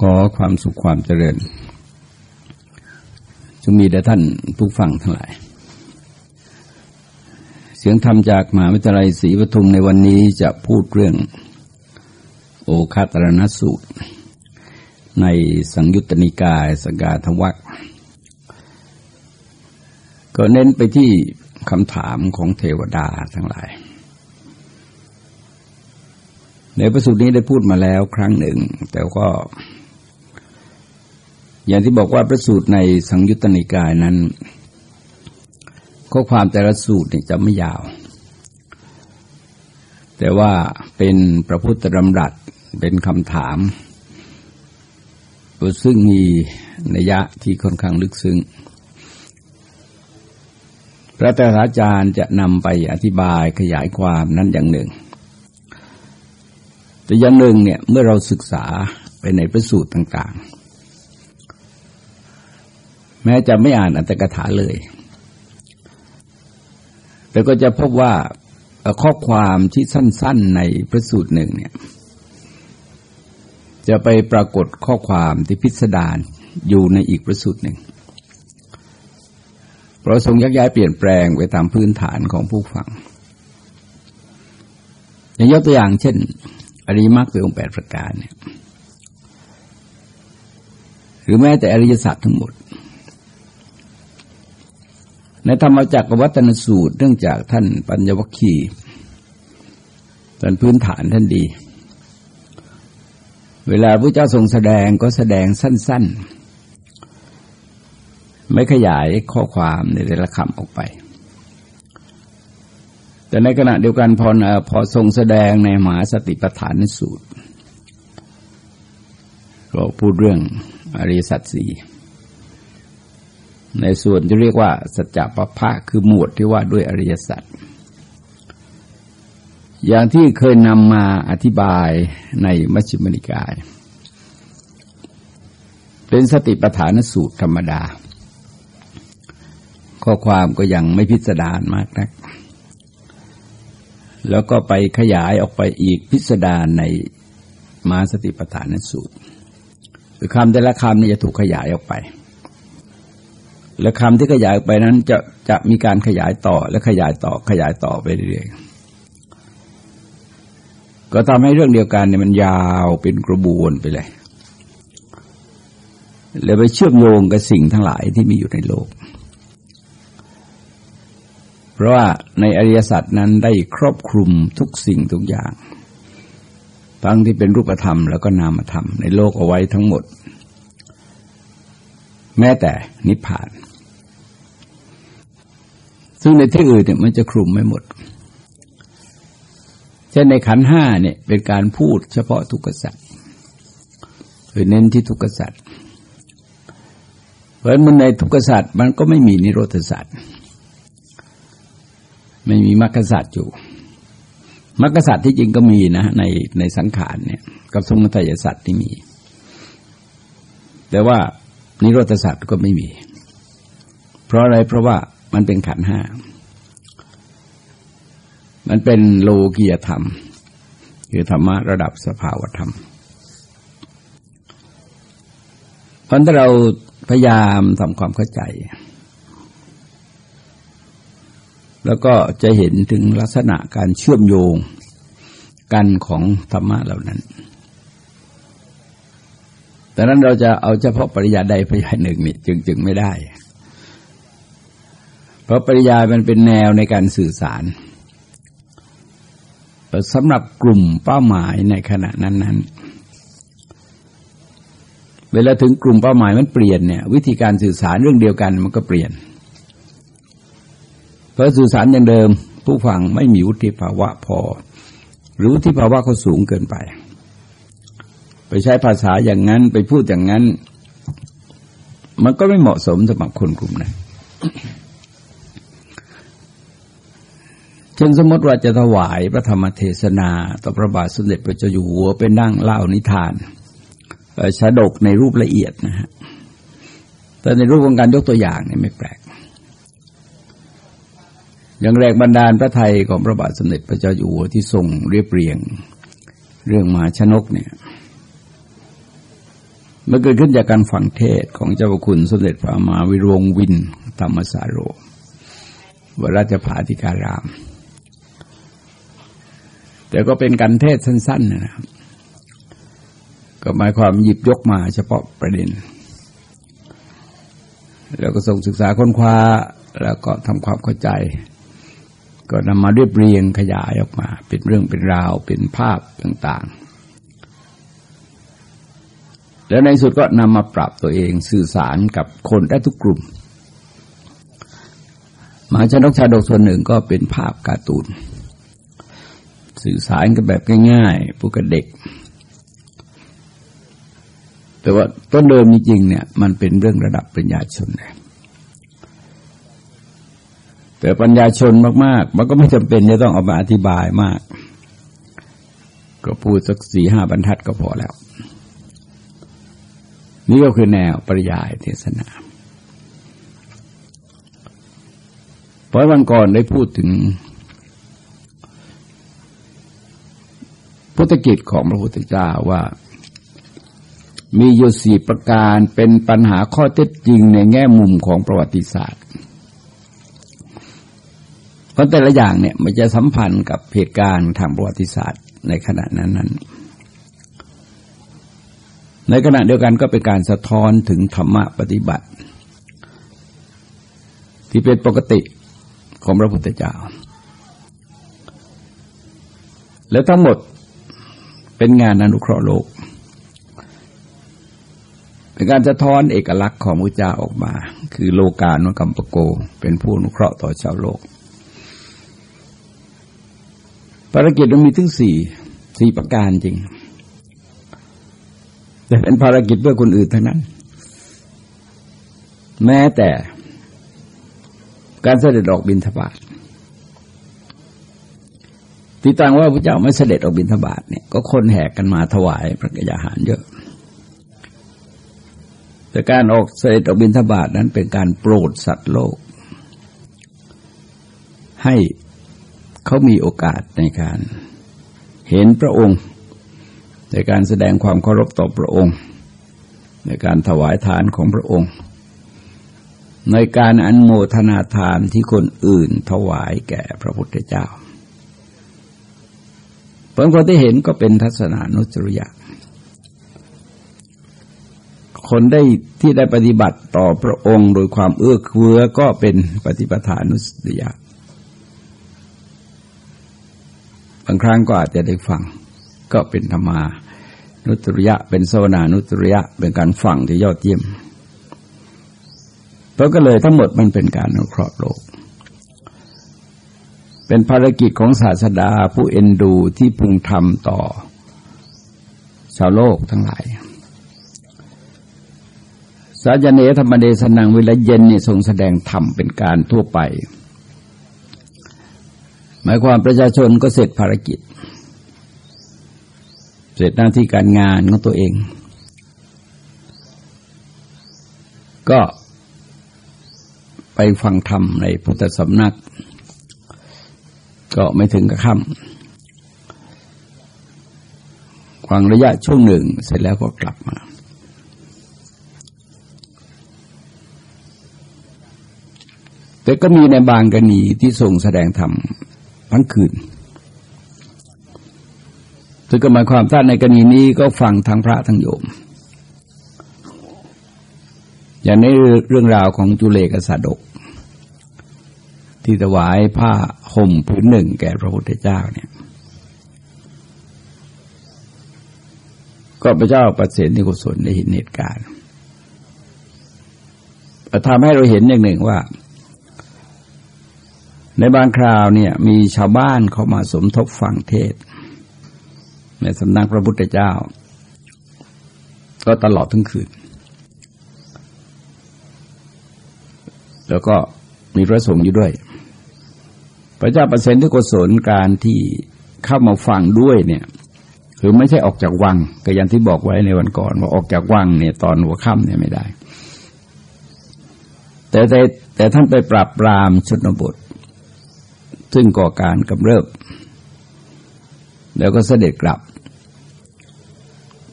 ขอความสุขความเจริญจงมีแด่ท่านผู้ฟังทั้งหลาย เสียงธรรมจากมหาวิทยาลัยศรีปทุมในวันนี้จะพูดเรื่อง โอคาตรณสูตร ในสังยุตตนิกายสกาทวักก็เน้นไปที่คำถามของเทวดาทั้งหลาย ในประสูตรนี้ได้พูดมาแล้วครั้งหนึ่ง แต่ก็ อย่างที่บอกว่าพระสูตรในสังยุตตนิกายนั้น ข้อความแต่ละสูตรเนี่ยจะไม่ยาว แต่ว่าเป็นพระพุทธดำรัสเป็นคำถามซึ่งมีนัยยะที่ค่อนข้างลึกซึ้งพระตถาจารย์จะนำไปอธิบายขยายความนั้นอย่างหนึ่ง แต่อย่างหนึ่งเนี่ยเมื่อเราศึกษาไปในพระสูตรต่างๆ แม้จะไม่อ่านอัตถกถาเลย แต่ก็จะพบว่าข้อความที่สั้น ๆ ในพระสูตรหนึ่งเนี่ย จะไปปรากฏข้อความที่พิสดารอยู่ในอีกพระสูตรหนึ่ง เพราะทรงยักย้ายเปลี่ยนแปลงไปตามพื้นฐานของผู้ฟังอย่างยกตัวอย่างเช่น อริมักเป็นองค์แปดประการเนี่ย หรือแม้แต่อริยสัจทั้งหมด ในธรรมจักรวัตนสูตร เนื่องจากท่านปัญญวัคคีตอนพื้นฐานท่านดี เวลาพระเจ้าทรงแสดงก็แสดงสั้น ๆ ไม่ขยายข้อความในแต่ละคำออกไป แต่ในขณะเดียวกันพอพอทรงแสดงในมหาสติปัฏฐานสูตร ก็พูดเรื่องอริสัจสี่ ในส่วนที่เรียกว่า สัจจะปภะคือหมวดที่ว่าด้วยอริยสัจอย่างที่เคยนำมาอธิบายในมัชฌิมนิกาย เป็นสติปัฏฐานสูตรธรรมดา ข้อความก็ยังไม่พิสดารมากนัก แล้วก็ไปขยายออกไปอีกพิสดารในมาสติปัฏฐานสูตรคือคำแต่ละคำนี่จะถูกขยายออกไป และคำที่ขยายไปนั้นจะจะมีการขยายต่อและขยายต่อขยายต่อไปเรื่อยๆก็ทำให้เรื่องเดียวกันเนี่ยมันยาวเป็นกระบวนไปเลยแล้วไปเชื่อมโยงกับสิ่งทั้งหลายที่มีอยู่ในโลก เพราะว่าในอริยสัจนั้นได้ครอบคลุมทุกสิ่งทุกอย่างทั้งที่เป็นรูปธรรมแล้วก็นามธรรมในโลกเอาไว้ทั้งหมด แม้แต่นิพพาน ซึ่งในที่อื่นเนี่ยมันจะคลุมไม่หมดเช่นในขันห้าเนี่ยเป็นการพูดเฉพาะทุกขสัตว์คือเน้นที่ทุกขสัตว์เพราะมันในทุกขสัตว์มันก็ไม่มีนิโรธสัตว์ไม่มีมรรคสัตว์อยู่มรรคสัตว์ที่จริงก็มีนะในในสังขารเนี่ย กับสมุทัยสัตว์ที่มี แต่ว่านิโรธสัตว์ก็ไม่มี เพราะอะไรเพราะว่า มันเป็นขันห้า มันเป็นโลกียธรรม คือธรรมะระดับสภาวธรรม เพราะถ้าเราพยายามทำความเข้าใจ แล้วก็จะเห็นถึงลักษณะการเชื่อมโยงกันของธรรมะเหล่านั้นแต่นั้นเราจะเอาเฉพาะปริยาใดปริยาหนึ่งนี่จึงจึงไม่ได้ เพราะปริยายมันเป็นแนวในการสื่อสารสำหรับกลุ่มเป้าหมายในขณะนั้น ๆ เวลาถึงกลุ่มเป้าหมายมันเปลี่ยนเนี่ย วิธีการสื่อสารเรื่องเดียวกันมันก็เปลี่ยน เพราะสื่อสารอย่างเดิม ผู้ฟังไม่มีวุฒิภาวะพอ หรือวุฒิภาวะเขาสูงเกินไป ไปใช้ภาษาอย่างนั้นไปพูดอย่างนั้น มันก็ไม่เหมาะสมสำหรับคนกลุ่มนั้น เช่นสมมติว่าจะถวายพระธรรมเทศนาต่อพระบาทสมเด็จพระเจ้าอยู่หัวเป็นนั่งเล่านิทานชาดกในรูปละเอียดนะฮะแต่ในรูปของการยกตัวอย่างเนี่ยไม่แปลก อย่างแรกบรรดาลพระไทยของพระบาทสมเด็จพระเจ้าอยู่หัวที่ทรงเรียบเรียง เรื่องมหาชนกเนี่ยมันเกิดขึ้นจากการฟังเทศของเจ้าพระคุณสมเด็จพระมหาวิรวงวินธรรมสารโรวราชภาธิการาม แต่ก็เป็นการเทศสั้น ๆ นะครับ ก็หมายความหยิบยกมาเฉพาะประเด็น แล้วก็ส่งศึกษาค้นคว้า แล้วก็ทำความเข้าใจ ก็นำมาเรียบเรียงขยายออกมา เป็นเรื่องเป็นราวเป็นภาพต่าง ๆ แล้วในสุดก็นำมาปรับตัวเองสื่อสารกับคนได้ทุกกลุ่มมหาชนกชาดกส่วนหนึ่งก็เป็นภาพการ์ตูน สื่อสารกันแบบง่ายๆผู้กับเด็ก แต่ว่าต้นเดิมจริงๆเนี่ย มันเป็นเรื่องระดับปัญญาชนเลยแต่ปัญญาชนมากๆ มันก็ไม่จำเป็นจะต้องเอามาอธิบายมาก ก็พูดสักสี่ห้าบรรทัดก็พอแล้ว นี่ก็คือแนวปริยายเทศนาเพราะวันก่อนได้พูดถึง พุทธกิจของพระพุทธเจ้าว่า มีอยู่สี่ประการเป็นปัญหาข้อเท็จจริงในแง่มุมของประวัติศาสตร์ เพราะแต่ละอย่างเนี่ยมันจะสัมพันธ์กับเหตุการณ์ทางประวัติศาสตร์ในขณะนั้นนั้นในขณะเดียวกันก็เป็นการสะท้อนถึงธรรมะปฏิบัติ ที่เป็นปกติของพระพุทธเจ้า แล้วทั้งหมด เป็นงานอนุเคราะห์โลก เป็นการสะท้อนเอกลักษณ์ของพระเจ้าออกมา คือโลกาโนกัมปโก เป็นผู้อนุเคราะห์ต่อชาวโลก ภารกิจมันมีถึงสี่สี่ประการจริง แต่เป็นภารกิจเพื่อคนอื่นทั้งนั้น แม้แต่การเสด็จออกบินทบาท ที่ต่างว่าพระเจ้าไม่เสด็จออกบินทบาทเนี่ยก็คนแห่กันมาถวายพระกยาหารเยอะ แต่การออกเสด็จออกบินทบาทนั้นเป็นการโปรดสัตว์โลก ให้เขามีโอกาสในการเห็นพระองค์ในการแสดงความเคารพต่อพระองค์ ในการถวายทานของพระองค์ ในการอันโมทนาทานที่คนอื่นถวายแก่พระพุทธเจ้า ผลคนที่เห็นก็เป็นทัศนานุจริยะ คนได้ที่ได้ปฏิบัติต่อพระองค์โดยความเอื้อเฟื้อก็เป็นปฏิปทานุสติยะบางครั้งก็อาจจะได้ฟัง ก็เป็นธรรมานุตริยะ เป็นโซนานุตริยะ เป็นการฟังที่ยอดเยี่ยมเพราะก็เลยทั้งหมดมันเป็นการอนุเคราะห์โลก เป็นภารกิจของศาสดาผู้เอ็นดูที่พึงทำต่อ ชาวโลกทั้งหลาย สาจเนธรรมเดสนังเวลาเย็นนี่ทรงแสดงธรรมเป็นการทั่วไป หมายความประชาชนก็เสร็จภารกิจ เสร็จหน้าที่การงานของตัวเอง ก็ไปฟังธรรมในพุทธสำนัก ก็ไม่ถึงกับค่ำฟังระยะช่วงหนึ่งเสร็จแล้วก็กลับมา แต่ก็มีในบางกรณีที่ทรงแสดงธรรมทั้งคืนซึ่งก็หมายความถ้าในกรณีนี้ก็ฟังทั้งพระทั้งโยม อย่างในเรื่องราวของจุเลกสดก ที่ถวายผ้าห่มผืนหนึ่งแก่พระพุทธเจ้าเนี่ย ก็พระเจ้าประเสริฐนิโกศลได้เห็นเหตุการณ์ทำให้เราเห็นอย่างหนึ่งว่า ในบางคราวเนี่ย มีชาวบ้านเข้ามาสมทบฟังเทศ ในสำนักพระพุทธเจ้า ก็ตลอดทั้งคืน แล้วก็มีพระสงฆ์อยู่ด้วย พระเจ้าประเสนที่กุศลการที่เข้ามาฟังด้วยเนี่ยคือไม่ใช่ออกจากวังก็อย่างที่บอกไว้ในวันก่อน ว่าออกจากวังเนี่ยตอนหัวค่ำเนี่ยไม่ได้ แต่แต่แต่ท่านไปปราบปรามชนบท ซึ่งก่อการกำเริบ แล้วก็เสด็จกลับ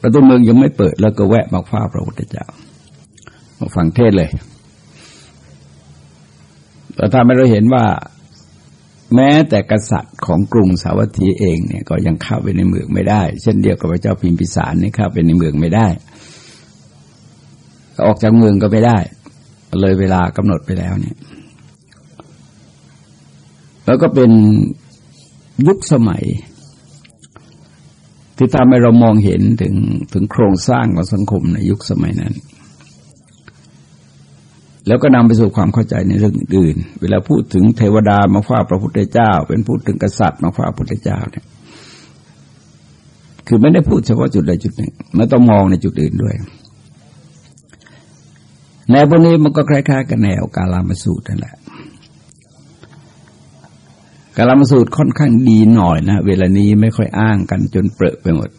ปประตูเมืองยังไม่เปิดแล้วก็แวะมาฟ้าพระพุทธเจ้ามาฟังเทศเลยแต่ถ้าไม่เราเห็นว่า แม้แต่กษัตริย์ของกรุงสาวัตถีเองเนี่ยก็ยังเข้าไปในเมืองไม่ได้ เช่นเดียวกับพระเจ้าพิมพิสารนี่เข้าไปในเมืองไม่ได้ ออกจากเมืองก็ไม่ได้ เลยเวลากำหนดไปแล้วเนี่ย แล้วก็เป็นยุคสมัย ที่ทำให้เรามองเห็นถึงถึงโครงสร้างของสังคมในยุคสมัยนั้น แล้วก็นำไปสู่ความเข้าใจในเรื่องอื่น เวลาพูดถึงเทวดามาฟ้าพระพุทธเจ้า เป็นพูดถึงกษัตริย์มาฟ้าพระพุทธเจ้าเนี่ย คือไม่ได้พูดเฉพาะจุดใดจุดหนึ่งมันต้องมองในจุดอื่นด้วยแนวพวกนี้มันก็คล้ายๆกับแนวกาลามสูตรนั่นแหละกาลามสูตรค่อนข้างดีหน่อยนะ เวลานี้ไม่ค่อยอ้างกันจนเปรอะไปหมด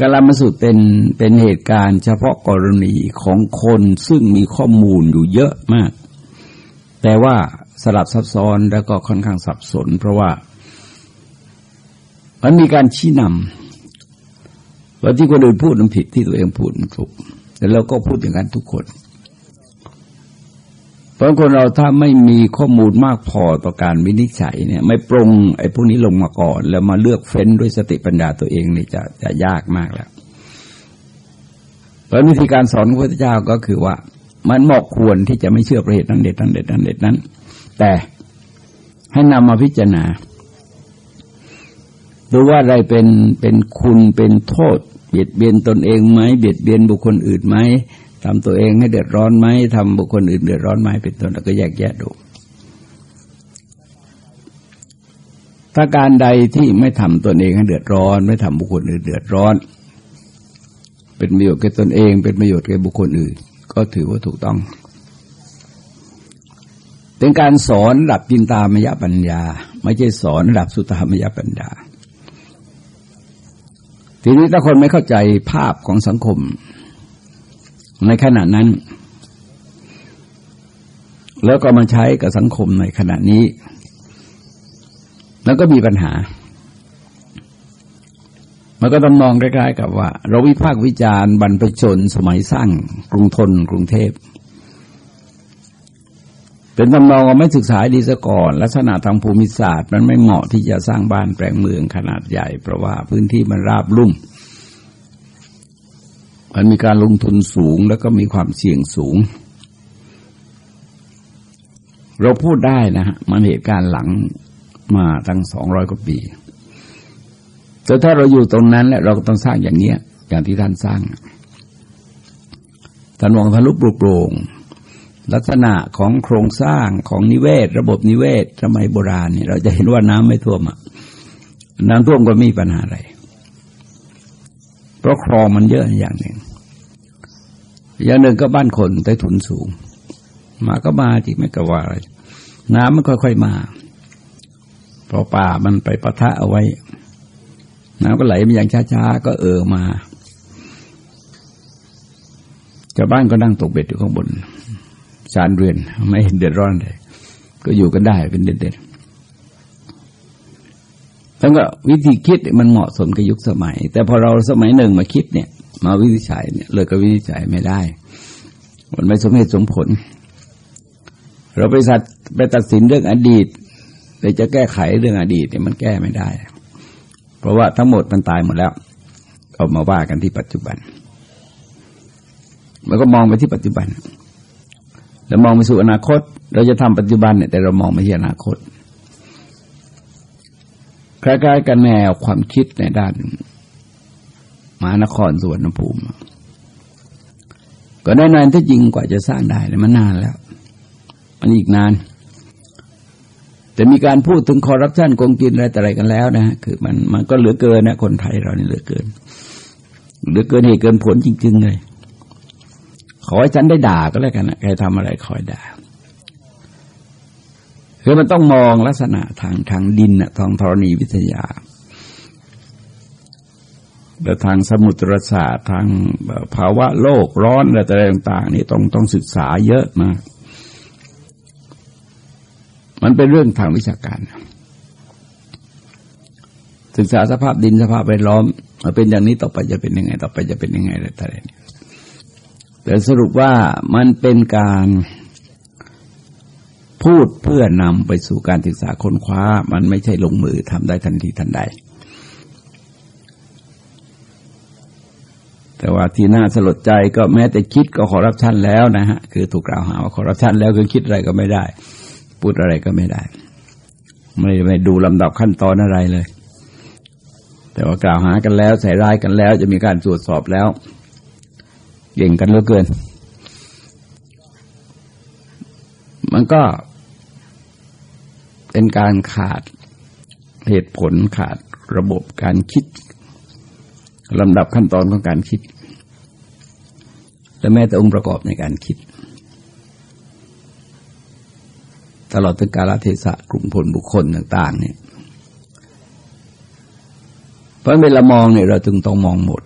กลามสุดเป็นเป็นเหตุการณ์เฉพาะกรณีของคนซึ่งมีข้อมูลอยู่เยอะมาก แต่ว่าสลับซับซ้อนแล้วก็ค่อนข้างสับสน เพราะว่ามันมีการชี้นำว่าที่คนอื่นพูดมันผิดที่ตัวเองพูดมันถูกแต่เราก็พูดอย่างนั้นทุกคน เพราะคนเราถ้าไม่มีข้อมูลมากพอต่อการวินิจฉัยเนี่ย ไม่ปรงไอ้พวกนี้ลงมาก่อน แล้วมาเลือกเฟ้นด้วยสติปัญญาตัวเองนี่จะจะยากมากแล้วเพราะวิธีการสอนพระพุทธเจ้าก็คือว่า มันเหมาะควรที่จะไม่เชื่อประเหตุนั้นเด็ดนั้นเด็ดนั้นเด็ดนั้น แต่ให้นำมาพิจารณาดูว่าอะไรเป็นเป็นคุณเป็นโทษเบียดเบียนตนเองไหมเบียดเบียนบุคคลอื่นไหม ทำตัวเองให้เดือดร้อนไหมทำบุคคลอื่นเดือดร้อนไหมเป็นต้นแล้วก็แยกแยะดูถ้าการใดที่ไม่ทำตนเองให้เดือดร้อน ไม่ทำบุคคลอื่นเดือดร้อน เป็นประโยชน์แก่ตนเอง เป็นประโยชน์แก่บุคคลอื่น ก็ถือว่าถูกต้อง เป็นการสอนระดับจินตามยปัญญา ไม่ใช่สอนระดับสุตามยปัญญา ทีนี้ถ้าคนไม่เข้าใจภาพของสังคม ในขณะนั้น แล้วก็มาใช้กับสังคมในขณะนี้ แล้วก็มีปัญหา มันก็ต้องมองใกล้ๆกับว่า เราวิพากษ์วิจารณ์บรรพชนสมัยสร้างกรุงทนกรุงเทพเป็นตำนองว่าไม่ศึกษาดีซะก่อน ลักษณะทางภูมิศาสตร์ มันไม่เหมาะที่จะสร้างบ้านแปลงเมืองขนาดใหญ่ เพราะว่าพื้นที่มันราบลุ่ม มันมีการลงทุนสูงแล้วก็มีความเสี่ยงสูง เราพูดได้นะฮะมันเหตุการณ์หลังมาตั้งสองร้อยกว่าปี แต่ถ้าเราอยู่ตรงนั้นและเราก็ต้องสร้างอย่างเนี้ย อย่างที่ท่านสร้างท่านมองทะลุปลุกโปร่งลักษณะของโครงสร้างของนิเวศ ระบบนิเวศสมัยโบราณเนี่ยเราจะเห็นว่าน้ำไม่ท่วมอะน้ำท่วมก็มีปัญหาอะไร เพราะคลองมันเยอะอย่างหนึ่ง อย่างหนึ่งก็บ้านคนใต้ถุนสูง มาก็มาที่ไม่กระว่าอะไร น้ำมันค่อยๆมาเพราะป่ามันไปปะทะเอาไว้ น้ำก็ไหลมาอย่างช้าๆ ก็เออมาชาวบ้านก็นั่งตกเบ็ดอยู่ข้างบนชานเรือน ไม่เห็นเดือดร้อนเลย ก็อยู่กันได้เป็นเด็ดๆ ทั้งก็วิธีคิดมันเหมาะสมกับยุคสมัย แต่พอเราสมัยหนึ่งมาคิดเนี่ย มาวินิจฉัยเนี่ยเลยก็วินิจฉัยไม่ได้ มันไม่สมเหตุสมผล เราไปสัตไปตัดสินเรื่องอดีตแต่จะแก้ไขเรื่องอดีตเนี่ยมันแก้ไม่ได้ เพราะว่าทั้งหมดมันตายหมดแล้วก็มาว่ากันที่ปัจจุบันมันก็มองไปที่ปัจจุบัน แล้วมองไปสู่อนาคต เราจะทำปัจจุบันเนี่ยแต่เรามองไปที่อนาคต คล้ายๆกันแนวความคิดในด้านมหานครสวรรณภูมิ ก็ได้นานที่จริงกว่าจะสร้างได้มันนานแล้ว มันอีกนาน แต่มีการพูดถึงคอร์รัปชันโกงกินอะไรแต่อะไรกันแล้วนะฮะคือมันมันก็เหลือเกินนะ คนไทยเรานี่เหลือเกิน เหลือเกินเหตุเกินผลจริง ๆ เลย ขอให้ฉันได้ด่าก็แล้วกันนะใครทำอะไรคอยด่า คือมันต้องมองลักษณะทางทางดินนะทางธรณีวิทยาแต่ทางสมุทรศาสตร์ทางภาวะโลกร้อนอะไรต่าง ๆ นี่ต้องต้องศึกษาเยอะมาก มันเป็นเรื่องทางวิชาการ ศึกษาสภาพดินสภาพแวดล้อมเป็นอย่างนี้ต่อไปจะเป็นยังไง ต่อไปจะเป็นยังไงอะไรต่างๆแต่สรุปว่ามันเป็นการ พูดเพื่อนำไปสู่การศึกษาค้นคว้า มันไม่ใช่ลงมือทำได้ทันทีทันใด แต่ว่าที่น่าสลดใจก็แม้แต่คิดก็คอร์รัปชันแล้วนะฮะ คือถูกกล่าวหาว่าคอร์รัปชันแล้วคือคิดอะไรก็ไม่ได้ พูดอะไรก็ไม่ได้ ไม่ไม่ดูลำดับขั้นตอนอะไรเลย แต่ว่ากล่าวหากันแล้วใส่ร้ายกันแล้ว จะมีการตรวจสอบแล้วเก่งกันเหลือเกิน มันก็ เป็นการขาดเหตุผลขาดระบบการคิดลำดับขั้นตอนของการคิด และแม้แต่องค์ประกอบในการคิด ตลอดถึงกาลเทศะกลุ่มผลบุคคลต่าง ๆ เนี่ยเพราะเวลามองเนี่ยเราจึงต้องมองหมด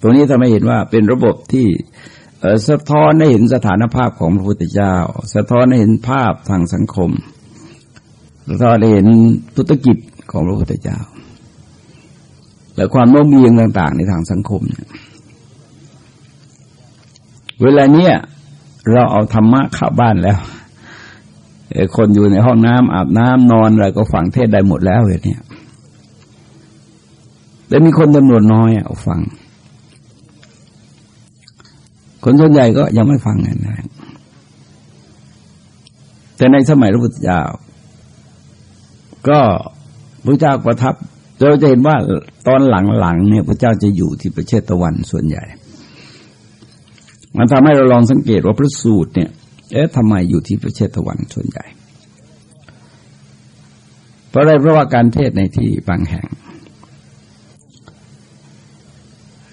ตรงนี้ทำให้เห็นว่าเป็นระบบที่สะท้อนให้เห็นสถานภาพของพระพุทธเจ้า สะท้อนให้เห็นภาพทางสังคม สะท้อนให้เห็นธุรกิจของพระพุทธเจ้า และความโน้มเอียงต่าง ๆ ในทางสังคมเนี่ยเวลาเนี้ยเราเอาธรรมะเข้าบ้านแล้วคนอยู่ในห้องน้ำอาบน้ำนอนอะไรก็ฟังเทศได้หมดแล้วเลยเนี่ยแต่มีคนจำนวนน้อยเอาฟัง คนส่วนใหญ่ก็ยังไม่ฟังกันนะแต่ในสมัยพระพุทธเจ้า ก็พระเจ้าประทับเราจะเห็นว่าตอนหลังๆเนี่ยพระเจ้าจะอยู่ที่ประเทศตะวันส่วนใหญ่ มันทำให้เราลองสังเกตว่าพระสูตรเนี่ย เอ๊ะทำไมอยู่ที่ประเทศตะวันส่วนใหญ่ เพราะอะไรเพราะว่าการเทศในที่บางแห่ง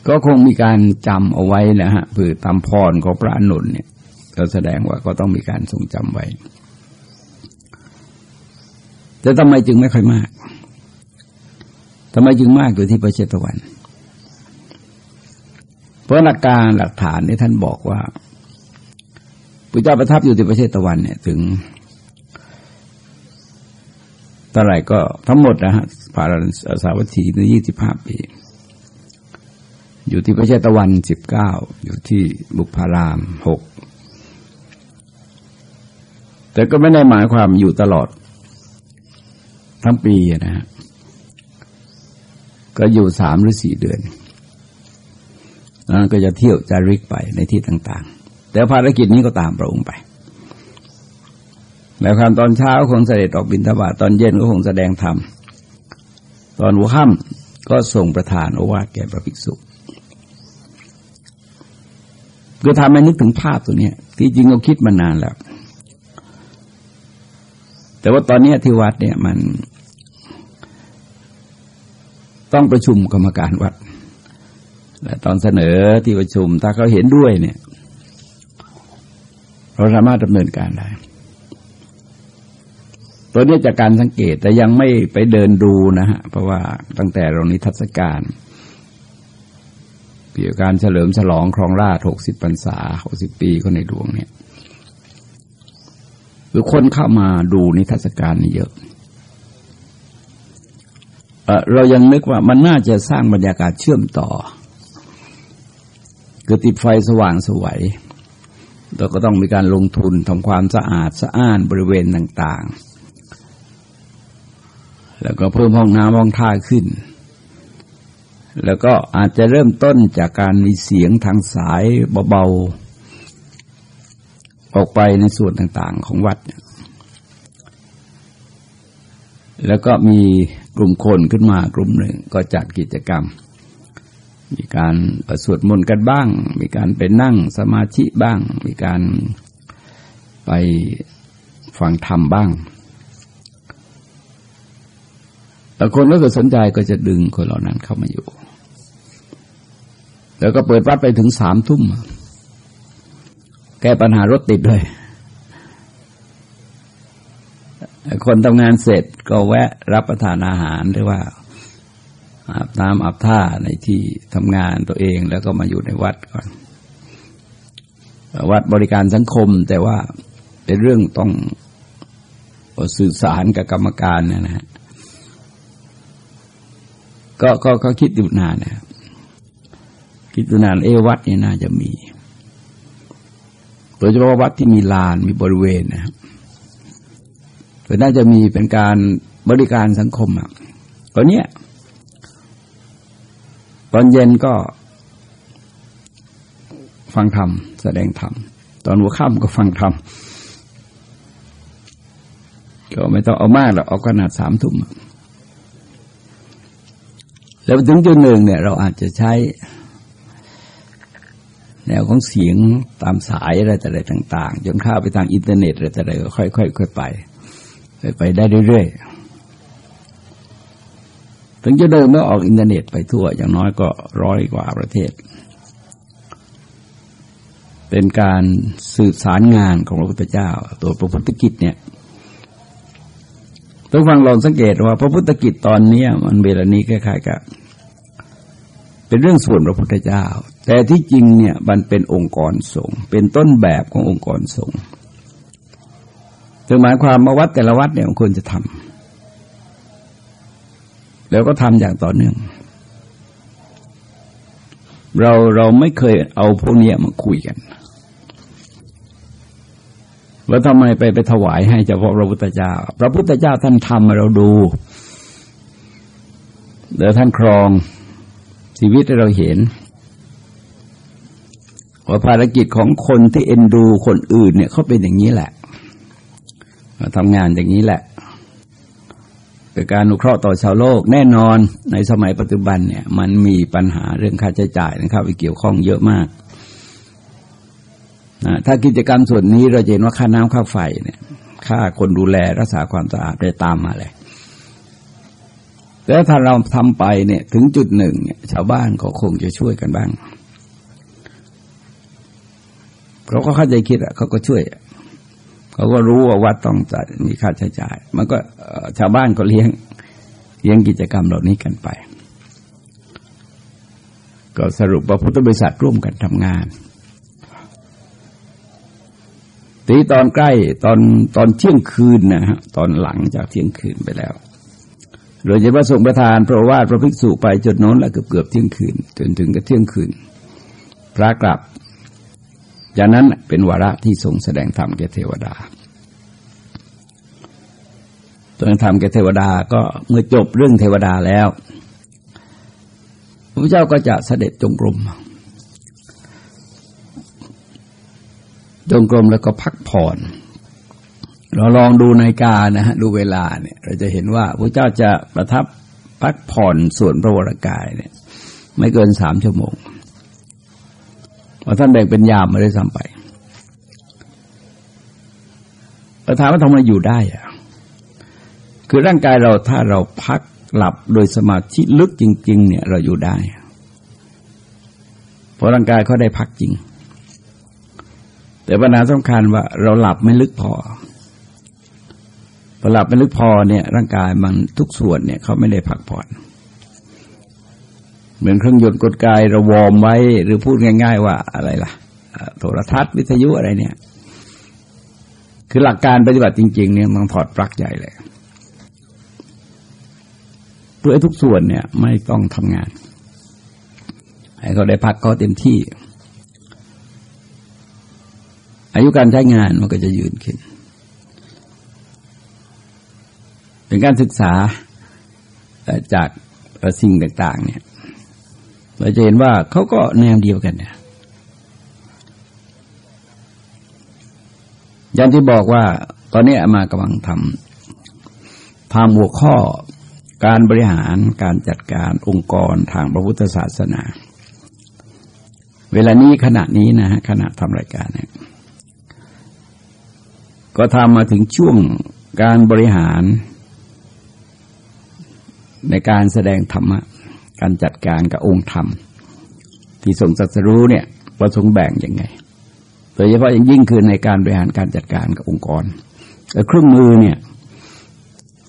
ก็คงมีการจำเอาไว้นะฮะเพื่อตามพรของพระอนุนเนี่ย ก็แสดงว่าก็ต้องมีการทรงจำไว้ แต่ทำไมจึงไม่ค่อยมากทำไมจึงมากอยู่ที่ประเทศตะวัน เพราะหลักการหลักฐานที่ท่านบอกว่าพระเจ้าประทับอยู่ที่ประเทศตะวันเนี่ยถึงเท่าไหร่ก็ทั้งหมดนะฮะภาราสาวัตถีในยี่สิบห้าปี อยู่ที่ประเทศตะวันสิบเก้าอยู่ที่บุพารามหกแต่ก็ไม่ได้หมายความอยู่ตลอด ทั้งปีนะฮะก็อยู่สามหรือสี่เดือนแล้วก็จะเที่ยวจาริกไปในที่ต่าง ๆ แต่ภารกิจนี้ก็ตามพระองค์ไป แล้วความตอนเช้าคงเสด็จออกบิณฑบาตตอนเย็นก็คงแสดงธรรม ตอนหัวค่ำก็ส่งประธานโอวาทแก่พระภิกษุคือทำให้นึกถึงภาพตัวนี้ที่จริงเราคิดมานานแล้ว แต่ว่าตอนนี้ที่วัดเนี่ยมัน ต้องประชุมกรรมการวัด และตอนเสนอที่ประชุมถ้าเขาเห็นด้วยเนี่ย เราสามารถดำเนินการได้ตัวนี้จากการสังเกตแต่ยังไม่ไปเดินดูนะฮะ เพราะว่าตั้งแต่เรานิทัศการเกี่ยวกับการเฉลิมฉลองครองราชหกสิบพรรษาหกสิบปีก็ในดวงเนี่ยคือคนเข้ามาดูนิทัศการนี่เยอะ เรายังนึกว่ามันน่าจะสร้างบรรยากาศเชื่อมต่อคือติดไฟสว่างสวยเราก็ต้องมีการลงทุนทำความสะอาดสะอ้านบริเวณต่าง ๆ แล้วก็เพิ่มห้องน้ำห้องท่าขึ้น แล้วก็อาจจะเริ่มต้นจากการมีเสียงทางสายเบาๆ ออกไปในส่วนต่างๆของวัด แล้วก็มี กลุ่มคนขึ้นมากลุ่มหนึ่งก็จัดกิจกรรม มีการสวดมนต์กันบ้าง มีการไปนั่งสมาธิบ้าง มีการไปฟังธรรมบ้างแต่คนก็เกิดสนใจก็จะดึงคนเหล่านั้นเข้ามาอยู่ แล้วก็เปิดวัดไปถึงสามทุ่ม แก้ปัญหารถติดเลย คนทำงานเสร็จก็แวะรับประทานอาหารหรือว่าอาบน้ำอาบท่าในที่ทำงานตัวเองแล้วก็มาอยู่ในวัดก่อน วัดบริการสังคมแต่ว่าเป็นเรื่องต้องสื่อสารกับกรรมการนะฮะก็ก็ก็คิดอยู่นานนะคิดอยู่นานเอวัดนี่น่าจะมีโดยเฉพาะวัดที่มีลานมีบริเวณนะครับ็น่าจะมีเป็นการบริการสังคมอะตอนเนี้ยตอนเย็นก็ ฟังธรรมแสดงธรรมตอนหัวค่ำก็ฟังธรรมก็ไม่ต้องเอามากหรอกเอาขนาดสามทุ่มแล้วถึงจุดหนึ่งเนี่ย เราอาจจะใช้ แนวของเสียงตามสายอะไรแต่อะไรต่าง ๆ จนเข้าไปทางอินเทอร์เน็ตอะไรแต่อะไรก็ค่อยๆค่อยไป ไปได้เรื่อยๆ ถึงจะเดินเมื่อออกอินเทอร์เน็ตไปทั่วอย่างน้อยก็ร้อยกว่าประเทศ เป็นการสื่อสารงานของพระพุทธเจ้า ตัวพระพุทธกิจเนี่ยต้องฟังลองสังเกตว่าพระพุทธกิจตอนนี้มันเวลานี้คล้ายๆกับเป็นเรื่องส่วนพระพุทธเจ้า แต่ที่จริงเนี่ยมันเป็นองค์กรสงฆ์เป็นต้นแบบขององค์กรสงฆ์ จึงหมายความมาวัดแต่ละวัดเนี่ยควรจะทำแล้วก็ทำอย่างต่อเนื่อง เราเราไม่เคยเอาพวกนี้มาคุยกันว่าทำไมไปไปถวายให้เฉพาะพระพุทธเจ้า พระพุทธเจ้าท่านทำเราดูเดี๋ยวท่านครองชีวิตให้เราเห็นว่าภารกิจของคนที่เอ็นดูคนอื่นเนี่ยเขาเป็นอย่างนี้แหละ ทำงานอย่างนี้แหละเป็นการนุเคราะห์ต่อชาวโลกแน่นอนในสมัยปัจจุบันเนี่ยมันมีปัญหาเรื่องค่าใช้จ่ายนะครับไปเกี่ยวข้องเยอะมากถ้ากิจกรรมส่วนนี้เราเห็นว่าค่าน้ำค่าไฟเนี่ยค่าคนดูแลรักษาความสะอาดได้ตามมาเลย แต่ถ้าเราทำไปเนี่ยถึงจุดหนึ่งเนี่ยชาวบ้านก็คงจะช่วยกันบ้างเขาก็เข้าใจคิดอะเขาก็ช่วย เขาก็รู้ว่าวัดต้องจัดมีค่าใช้จ่าย มันก็ชาวบ้านก็เลี้ยงเลี้ยงกิจกรรมเหล่านี้กันไป ก็สรุปว่าพุทธบริษัทร่วมกันทำงานทีตอนใกล้ตอนตอนเที่ยงคืนนะฮะตอนหลังจากเที่ยงคืนไปแล้วโดยเฉพาะส่งประธานพระวาทพระภิกษุไปจนโน้นแล้วเกือบเกือบเที่ยงคืนจนถึงกับเที่ยงคืน พระกลับ จากนั้นเป็นวาระที่ทรงแสดงธรรมแก่เทวดาแสดงธรรมแก่เทวดาก็เมื่อจบเรื่องเทวดาแล้วพระเจ้าก็จะเสด็จจงกรมจงกรมแล้วก็พักผ่อน เราลองดูนาฬิกานะฮะดูเวลาเนี่ย เราจะเห็นว่าพระเจ้าจะประทับพักผ่อนส่วนพระวรากายเนี่ย ไม่เกินสามชั่วโมง พอท่านแบ่งเป็นยามมาได้ซ้ำไปประธานว่าทำไมอยู่ได้อะคือร่างกายเราถ้าเราพักหลับโดยสมาธิลึกจริง ๆ เนี่ยเราอยู่ได้ เพราะร่างกายเขาได้พักจริง แต่ปัญหาสำคัญว่าเราหลับไม่ลึกพอพอหลับไม่ลึกพอเนี่ย ร่างกายมันทุกส่วนเนี่ยเขาไม่ได้พักผ่อน เหมือนเครื่องยนต์กลไกราวอมไว้ หรือพูดง่าย ๆ ว่าอะไรล่ะ โทรทัศน์วิทยุอะไรเนี่ย คือหลักการปฏิบัติจริง ๆ เนี่ยมันถอดปลั๊กใหญ่เลยเพื่อทุกส่วนเนี่ยไม่ต้องทำงาน ให้เขาได้พักเขาเต็มที่ อายุการใช้งานมันก็จะยืนขึ้น เป็นการศึกษาจากสิ่งต่าง ๆ เนี่ย เราจะเห็นว่าเขาก็แนวเดียวกันเนี่ยอย่างที่บอกว่า ตอนนี้มากำลังทำทำหัวข้อการบริหารการจัดการองค์กรทางพระพุทธศาสนา เวลานี้ขณะนี้นะฮะขณะทำรายการเนี่ยก็ทำมาถึงช่วงการบริหารในการแสดงธรรมะ การจัดการกับองค์ธรรม ที่ทรงสัสรู้เนี่ยประสงค์แบ่งยังไง โดยเฉพาะอย่างยิ่งคือในการบริหารการจัดการกับองค์กรแต่เครื่องมือเนี่ย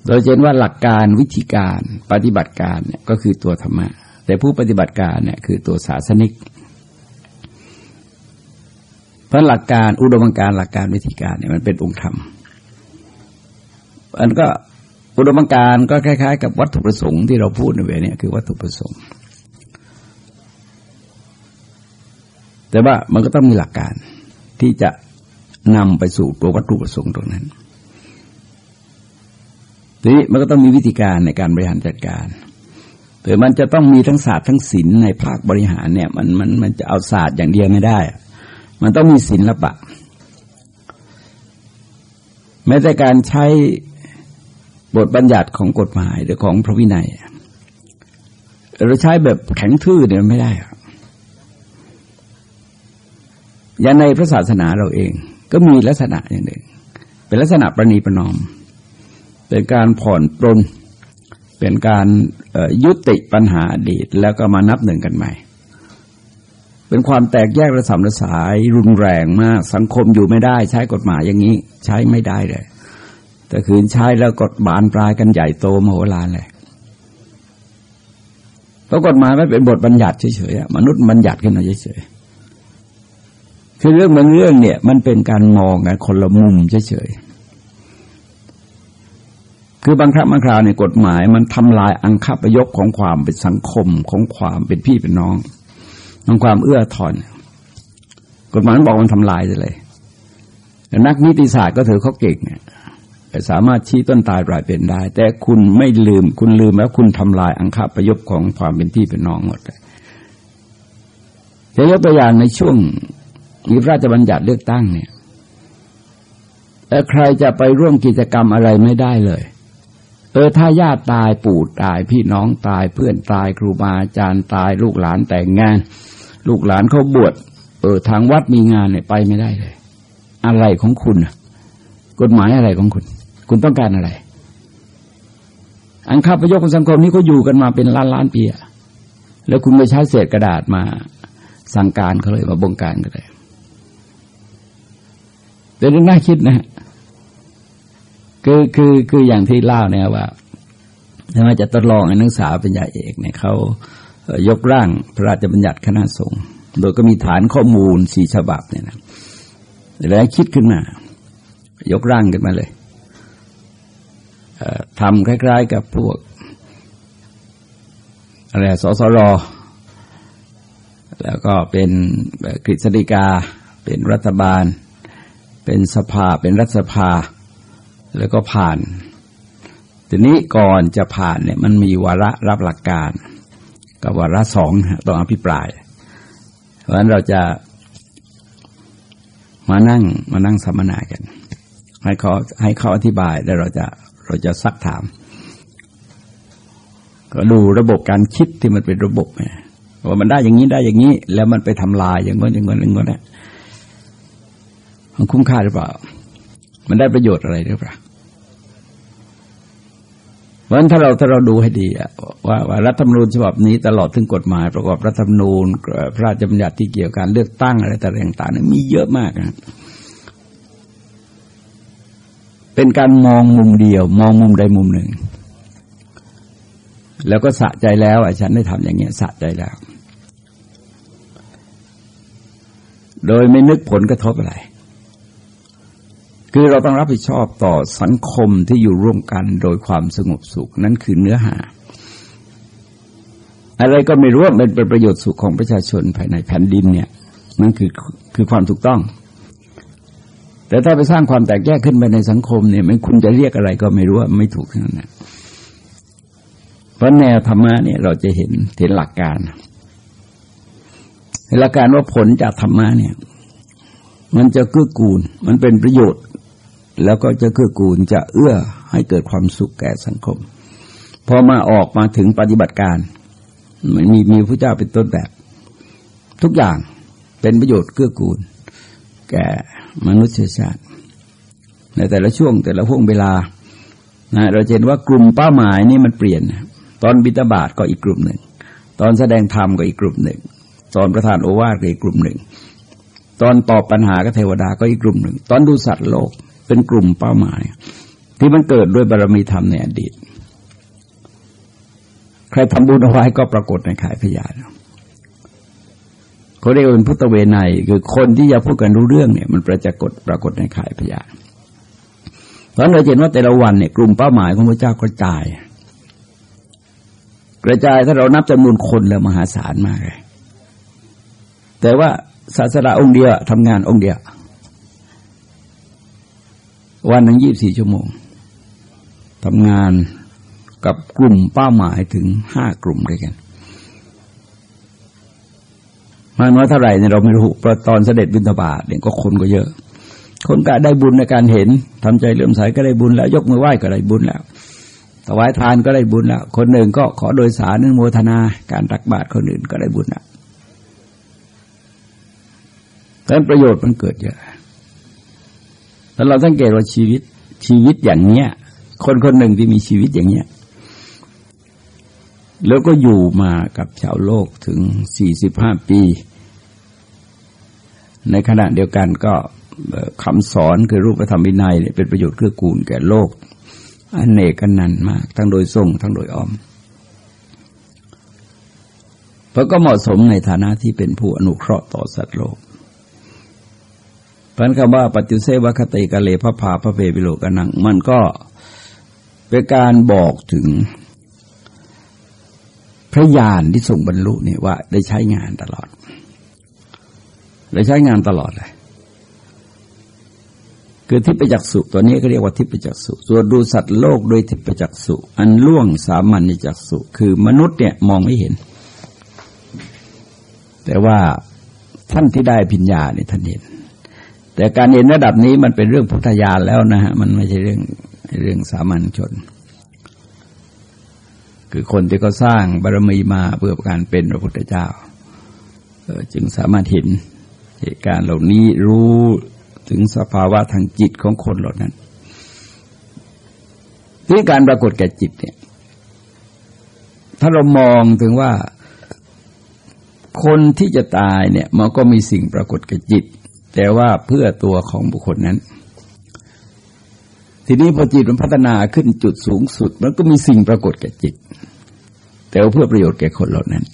โดยเห็นว่าหลักการวิธีการปฏิบัติการเนี่ยก็คือตัวธรรมะ แต่ผู้ปฏิบัติการเนี่ยคือตัวศาสนิกพราะหลักการอุดมการหลักการวิธีการเนี่ยมันเป็นองค์ธรรมมันก็ อุดมการก็คล้าย ๆ กับวัตถุประสงค์ที่เราพูดในเวลนี้คือวัตถุประสงค์ แต่ว่ามันก็ต้องมีหลักการที่จะนำไปสู่ตัววัตถุประสงค์ตรงนั้นทีนี้มันก็ต้องมีวิธีการในการบริหารจัดการแต่มันจะต้องมีทั้งศาสตร์ทั้งศิลป์ในภาคบริหารเนี่ยมันมันมันจะเอาศาสตร์อย่างเดียวไม่ได้ มันต้องมีศิลปะ แม้แต่การใช้ บทบัญญัติของกฎหมายหรือของพระวินัยเราใช้แบบแข็งทื่อเนี่ยไม่ได้อย่างในพระศาสนาเราเอง ก็มีลักษณะอย่างหนึ่ง เป็นลักษณะประนีประนอม เป็นการผ่อนปรนเป็นการยุติปัญหาอดีตแล้วก็มานับหนึ่งกันใหม่ เป็นความแตกแยกระสำระสาย รุนแรงมาก สังคมอยู่ไม่ได้ ใช้กฎหมายอย่างนี้ ใช้ไม่ได้เลย แต่คืนใช้แล้วกฎบานปลายกันใหญ่โตมโหฬารเลยเพราะกฎหมายไม่เป็นบทบัญญัติเฉยๆมนุษย์บัญญัติขึ้นมาเฉยๆคือเรื่องบางเรื่องเนี่ย มันเป็นการมองกันคนละมุมเฉยๆคือบางครั้งบางคราวในกฎหมาย มันทำลายอังคาประยกของความเป็นสังคมของความเป็นพี่เป็นน้องของความเอื้อทอนกฎหมายบอกมันทำลายเลยนักนิติศาสตร์ก็ถือเขาเก่งเนี่ย สามารถชี้ต้นตายปลายเป็นได้ แต่คุณไม่ลืม คุณลืมแล้วคุณทำลายอังคาประยกของความเป็นพี่เป็นน้องหมดเลยจะยกตัวอย่างในช่วงมีพระราชบัญญัติเลือกตั้งเนี่ยแต่ใครจะไปร่วมกิจกรรมอะไรไม่ได้เลย เออถ้าญาติตายปู่ตายพี่น้องตายเพื่อนตายครูบาอาจารย์ตาย ลูกหลานแต่งงาน ลูกหลานเขาบวชเออทางวัดมีงานเนี่ยไปไม่ได้เลย อะไรของคุณกฎหมายอะไรของคุณ คุณต้องการอะไร อันข้าพยกสังคมนี้เขาอยู่กันมาเป็นล้านล้านปีอะแล้วคุณไปใช้เศษกระดาษมาสั่งการเขาเลยมาบงการก็เลยเป็นเรื่องน่าคิดนะคือคือคืออย่างที่เล่าเนี่ยว่าถ้ามาจะทดลองนักศึกษาเป็นญาเอกเนี่ยเขายกร่างพระราชบัญญัติคณะสงฆ์โดยก็มีฐานข้อมูลสี่ฉบับเนี่ยนะแล้วคิดขึ้นมา ยกร่างกันมาเลย ทำคล้าย ๆ กับพวกอะไรสสร แล้วก็เป็นกฤษฎีกา เป็นรัฐบาล เป็นสภา เป็นรัฐสภา แล้วก็ผ่าน ทีนี้ก่อนจะผ่านเนี่ยมันมีวาระรับหลักการ กับวาระสองต้องอภิปราย เพราะฉะนั้นเราจะมานั่งมานั่งสัมมนากัน ให้เขาให้เขาอธิบายแล้วเราจะ เราจะซักถาม ก็ดูระบบการคิดที่มันเป็นระบบไงว่ามันได้อย่างนี้ได้อย่างนี้ แล้วมันไปทำลายอย่างงี้อย่างงี้อย่างงี้มันคุ้มค่าหรือเปล่า มันได้ประโยชน์อะไรหรือเปล่าเพราะฉะนั้นถ้าเราถ้าเราดูให้ดีว่าว่ารัฐธรรมนูญฉบับนี้ตลอดถึงกฎหมายประกอบรัฐธรรมนูญพระราชบัญญัติที่เกี่ยวกับการเลือกตั้งอะไรต่างๆมีเยอะมากนะ เป็นการมองมุมเดียว มองมุมใดมุมหนึ่ง แล้วก็สะใจแล้วอะฉันได้ทำอย่างเงี้ยสะใจแล้ว โดยไม่นึกผลกระทบอะไร คือเราต้องรับผิดชอบต่อสังคมที่อยู่ร่วมกันโดยความสงบสุข นั่นคือเนื้อหา อะไรก็ไม่รู้ว่าเป็นประโยชน์สุขของประชาชนภายในแผ่นดินเนี่ยนั่นคือคือความถูกต้อง แต่ถ้าไปสร้างความแตกแยกขึ้นไปในสังคมเนี่ยไม่คุณจะเรียกอะไรก็ไม่รู้ว่าไม่ถูกนั่นแหละเพราะแนวธรรมะเนี่ยเราจะเห็นเห็นหลักการหลักการว่าผลจากธรรมะเนี่ย มันจะเกื้อกูล มันเป็นประโยชน์ แล้วก็จะเกื้อกูลจะเอื้อให้เกิดความสุขแก่สังคมพอมาออกมาถึงปฏิบัติการมันมีมีพระเจ้าเป็นต้นแบบ ทุกอย่างเป็นประโยชน์เกื้อกูล แก่มนุษยชาติ ในแต่ละช่วงแต่ละห่วงเวลานะเราเห็นว่ากลุ่มเป้าหมายนี่มันเปลี่ยน ตอนบิดาบาทก็อีกกลุ่มหนึ่ง ตอนแสดงธรรมก็อีกกลุ่มหนึ่ง ตอนประธานโอวาทก็อีกกลุ่มหนึ่ง ตอนตอบปัญหาก็เทวดาก็อีกกลุ่มหนึ่ง ตอนดูสัตว์โลกเป็นกลุ่มเป้าหมาย ที่มันเกิดด้วยบารมีธรรมในอดีต ใครทำบุญเอาไว้ก็ปรากฏในขายพยาน เขาเรียกว่าเป็นพุทธเวไนคือคนที่จะพูดกันรู้เรื่องเนี่ย มันประจักฏปรากฏในข่ายพยานเพราะเราเห็นว่าแต่ละวันเนี่ยกลุ่มเป้าหมายของพระเจ้ากระจาย กระจายถ้าเรานับจำนวนคนแล้วมหาศาลมากเลยแต่ว่าศาสนาองค์เดียวทำงานองค์เดียววันหนึ่งยี่บสี่ชั่วโมงทำงานกับกลุ่มเป้าหมายถึงห้ากลุ่มด้วยกัน มันว่าเท่าไหร่เนี่ยเราไม่รู้เพราะตอนเสด็จบิณฑบาตเนี่ยก็คนก็เยอะ คนก็ได้บุญในการเห็นทำใจเลื่อมใสก็ได้บุญแล้ว ยกมือไหว้ก็ได้บุญแล้วถวายทานก็ได้บุญแล้ว คนหนึ่งก็ขอโดยสารนึโมทนา การตักบาตรคนอื่นก็ได้บุญแล้วดังนั้นประโยชน์มันเกิดเยอะแล้วเราสังเกตว่าชีวิตชีวิตอย่างเนี้ย คนคนหนึ่งที่มีชีวิตอย่างเนี้ย แล้วก็อยู่มากับชาวโลกถึงสี่สิบห้าปี ในขณะเดียวกันก็คำสอนคือรูปธรรมวินัยเป็นประโยชน์เกื้อกูลแก่โลกอนเนกนันมาก ทั้งโดยส่งทั้งโดยอ้อมเพราะก็เหมาะสมในฐานะที่เป็นผู้อนุเคราะห์ต่อสัตว์โลกพันคำว่าปฏิเสวคติกะเลพระพาพระเปิโลกนัง มันก็เป็นการบอกถึง พระญาณที่ส่งบรรลุเนี่ยว่าได้ใช้งานตลอด ได้ใช้งานตลอดเลยคือทิพยจักษุตัวนี้ก็เรียกว่าทิพยจักษุส่วนดูสัตว์โลกโดยทิพยจักษุอันล่วงสามัญจักษุคือมนุษย์เนี่ยมองไม่เห็น แต่ว่าท่านที่ได้พิญญาเนี่ยท่านเห็น แต่การเห็นระดับนี้มันเป็นเรื่องพุทธญาณแล้วนะฮะมันไม่ใช่เรื่องเรื่องสามัญชน คือคนที่เขาสร้างบารมีมาเพื่อการเป็นพระพุทธเจ้าจึงสามารถเห็นเหตุการณ์เหล่านี้รู้ถึงสภาวะทางจิตของคนเหล่านั้นที่การปรากฏแก่จิตเนี่ย ถ้าเรามองถึงว่าคนที่จะตายเนี่ย มันก็มีสิ่งปรากฏแก่จิต แต่ว่าเพื่อตัวของบุคคลนั้น ทีนี้พอจิตมันพัฒนาขึ้นจุดสูงสุด มันก็มีสิ่งปรากฏแก่จิต แต่เพื่อประโยชน์แก่คนเหล่านั้น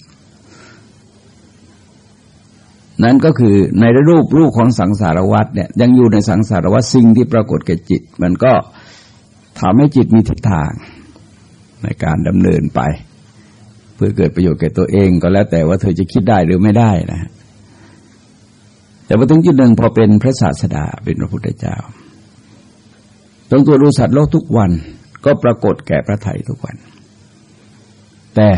นั่นก็คือในรูปรูปของสังสารวัฏเนี่ยยังอยู่ในสังสารวัฏสิ่งที่ปรากฏแก่จิต มันก็ทำให้จิตมีทิศทางในการดำเนินไป เพื่อเกิดประโยชน์แก่ตัวเองก็แล้วแต่ว่าเธอจะคิดได้หรือไม่ได้นะแต่พอถึงจุดหนึ่งพอเป็นพระศาสดาเป็นพระพุทธเจ้า ต้องตัวดูสัตว์โลกทุกวัน ก็ปรากฏแก่พระไถ่ทุกวัน แต่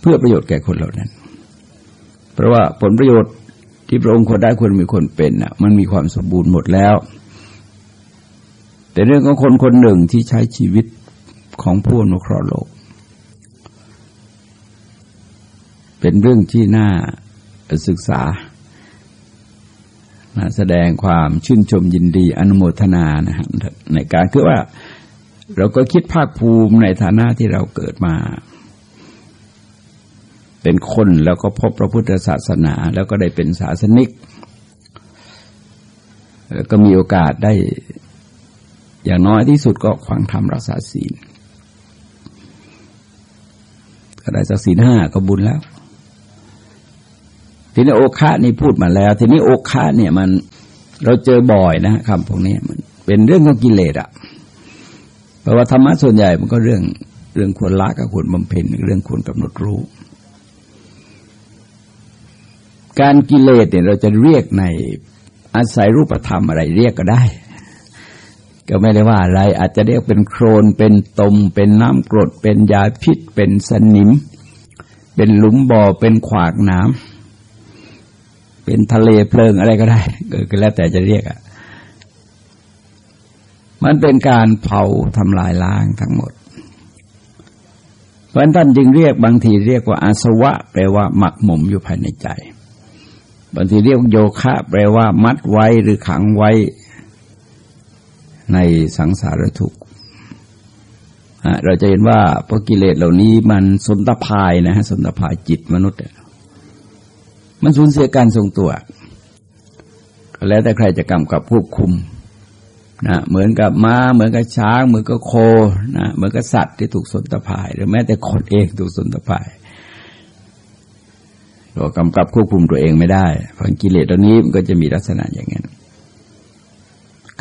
เพื่อประโยชน์แก่คนเหล่านั้น เพราะว่าผลประโยชน์ที่พระองค์คนได้ควรมีคนเป็นอะ มันมีความสมบูรณ์หมดแล้ว แต่เรื่องของคนคนหนึ่งที่ใช้ชีวิตของผู้อนุเคราะห์โลก เป็นเรื่องที่น่าศึกษา แสดงความชื่นชมยินดีอนุโมทนานะฮะในการคือว่าเราก็คิดภาคภูมิในฐานะที่เราเกิดมา เป็นคนแล้วก็พบพระพุทธศาสนา แล้วก็ได้เป็นศาสนิก แล้วก็มีโอกาสได้อย่างน้อยที่สุดก็ฟังธรรมรักษาศีลก็ได้สักศีลห้าก็บุญแล้ว ทีนี้โอคะนี่พูดมาแล้ว ทีนี้โอคะเนี่ยมันเราเจอบ่อยนะคำพวกนี้มันเป็นเรื่องของกิเลสอะเพราะว่าธรรมะส่วนใหญ่มันก็เรื่องเรื่องควรละกับควรบำเพ็ญเรื่องควรกำหนดรู้ การกิเลสเนี่ยเราจะเรียกในอาศัยรูปธรรมอะไรเรียกก็ได้ ก็ไม่ได้ว่าอะไร อาจจะเรียกเป็นโครนเป็นตม เป็นน้ำกรด เป็นยาพิษ เป็นสนิม เป็นหลุมบ่อเป็นขวากน้ำ เป็นทะเลเพลิงอะไรก็ได้ก็แล้วแต่จะเรียกอะมันเป็นการเผาทำลายล้างทั้งหมดเพราะท่านจึงเรียกบางทีเรียกว่าอาสวะ แปลว่าหมักหมมอยู่ภายในใจ บางทีเรียกโยคะ แปลว่า มัดไว้หรือขังไว้ ในสังสารทุกข์เราจะเห็นว่าพวกกิเลสเหล่านี้มันสนตภายนะฮะสนตภายจิตมนุษย์ มันสูญเสียการทรงตัวแล้วแต่ใครจะกำกับควบคุมนะเหมือนกับม้า เหมือนกับช้าง เหมือนกับโคนะเหมือนกับสัตว์ที่ถูกสนตภาย หรือแม้แต่คนเองถูกสนตภายเรากำกับควบคุมตัวเองไม่ได้เพราะกิเลสตัวนี้มันก็จะมีลักษณะอย่างนั้น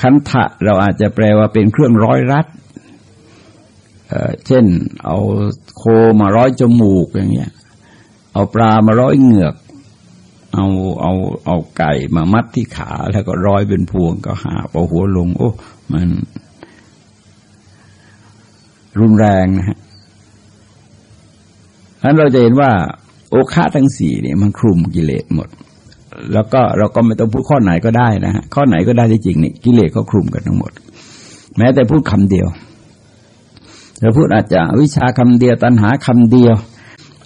คันทะเราอาจจะแปลว่าเป็นเครื่องร้อยรัดเเช่น เอาโคมาร้อยจมูกอย่างเงี้ย เอาปลามาร้อยเหงือก เอาเอาเอาไก่มามัดที่ขา แล้วก็ร้อยเป็นพวงก็หาเอาหัวลง โอ้ มัน รุนแรงนะฮะฉะนั้นเราจะเห็นว่า โอคาทั้งสี่เนี่ยมันคลุมกิเลสหมด แล้วก็เราก็ไม่ต้องพูดข้อไหนก็ได้นะฮะข้อไหนก็ได้ที่จริงนี่กิเลสก็คลุมกันทั้งหมด แม้แต่พูดคำเดียวเราพูดอาจจะวิชาคำเดียว ตัณหาคำเดียว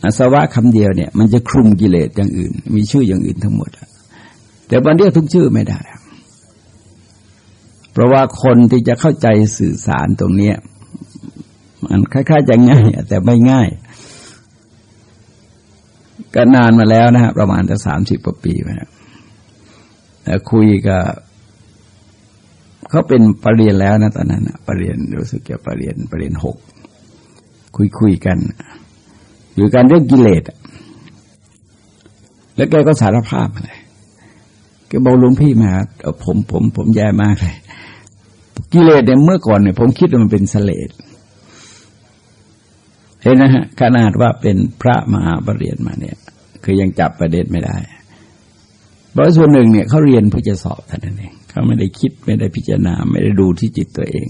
อาสวะคำเดียวเนี่ย มันจะคลุมกิเลสอย่างอื่น มีชื่ออย่างอื่นทั้งหมดแต่บันเดียวทุกชื่อไม่ได้ เพราะว่าคนที่จะเข้าใจสื่อสารตรงเนี้ยมันคล้ายๆจะง่ายแต่ไม่ง่าย ก็นานมาแล้วนะฮะประมาณจะสามสิบกว่าปีมาแล้วคุยกับเขาเป็นปรริญญาแล้วนะตอนนั้นปรริญญารู้สึกจะปรริญญาปรริญญาหกคุยคุยกัน อยู่กันเรื่องกิเลสแล้วแกก็สารภาพเลยแกบอกหลวงพี่มาผมผม ผมแย่มากเลยกิเลสเนี่ยเมื่อก่อนเนี่ยผมคิดว่ามันเป็นสเลดเห็นนะฮะขนาดว่าเป็นพระมหาปรริญญามาเนี่ย คือยังจับประเด็นไม่ได้เพราะส่วนหนึ่งเนี่ยเขาเรียนเพื่อจะสอบท่านนั่นเองเขาไม่ได้คิดไม่ได้พิจารณา ไม่ได้ดูที่จิตตัวเอง